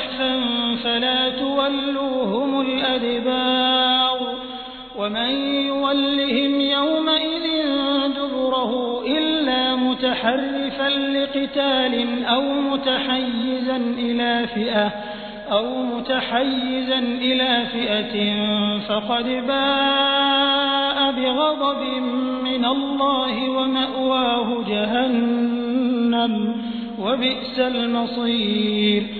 كفروا زحفا فلا تولوهم الأدبار ومن يولهم يومئذ دبره إلا متحرفا لقتال أو متحيزا إلى فئة أو متحيزا إلى فئة فقد باء بغضب من الله ومأواه جهنم وبئس المصير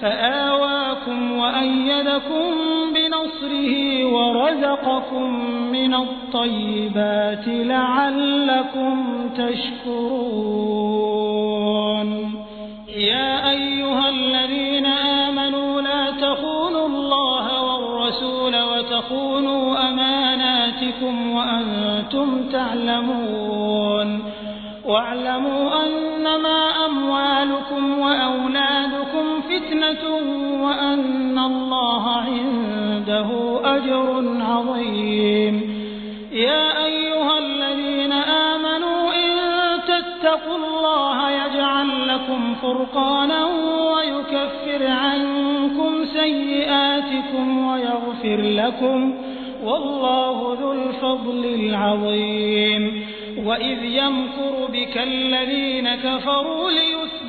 فآواكم وأيدكم بنصره ورزقكم من الطيبات لعلكم تشكرون. يا أيها الذين آمنوا لا تخونوا الله والرسول وتخونوا أماناتكم وأنتم تعلمون. واعلموا أنما أموالكم وأولادكم فتنة وأن الله عنده أجر عظيم. يا أيها الذين آمنوا إن تتقوا الله يجعل لكم فرقانا ويكفر عنكم سيئاتكم ويغفر لكم والله ذو الفضل العظيم. وإذ يمكر بك الذين كفروا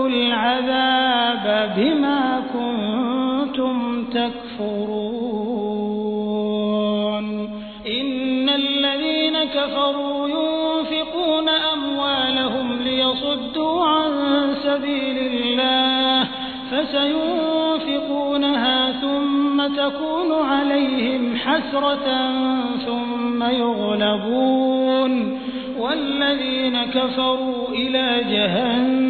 فذوقوا العذاب بما كنتم تكفرون. إن الذين كفروا ينفقون أموالهم ليصدوا عن سبيل الله فسينفقونها ثم تكون عليهم حسرة ثم يغلبون. والذين كفروا إلى جهنم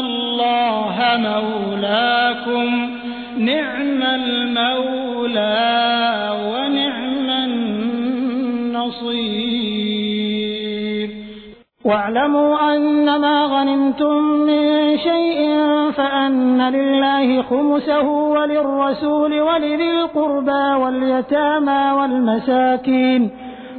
الله مولاكم. نعم المولى ونعم النصير. واعلموا أنما غنمتم من شيء فأن لله خمسه وللرسول ولذي القربى واليتامى والمساكين.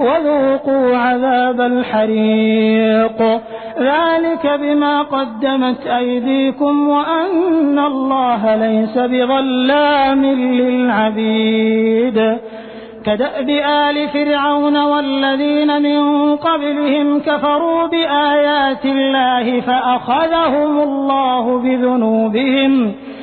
وذوقوا عذاب الحريق. ذلك بما قدمت أيديكم وأن الله ليس بظلام للعبيد. كدأب آل فرعون والذين من قبلهم كفروا بآيات الله فأخذهم الله بذنوبهم.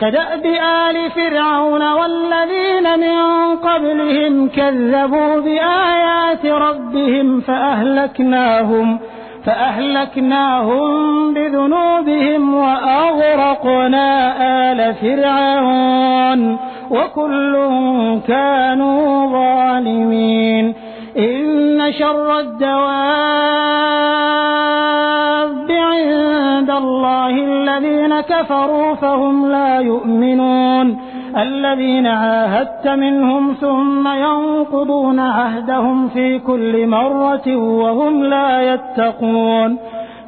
كدأب آل فرعون والذين من قبلهم كذبوا بآيات ربهم فأهلكناهم فأهلكناهم بذنوبهم وأغرقنا آل فرعون وكل كانوا ظالمين إن شر الدواب الذين كفروا فهم لا يؤمنون. الذين عاهدت منهم ثم ينقضون عهدهم في كل مرة وهم لا يتقون.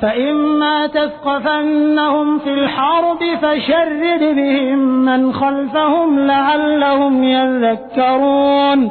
فإما تثقفنهم في الحرب فشرد بهم من خلفهم لعلهم يذكرون.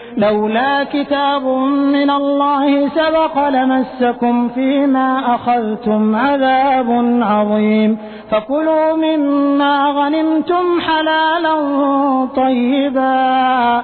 لولا كتاب من الله سبق لمسكم فيما أخذتم عذاب عظيم. فكلوا مما غنمتم حلالا طيبا.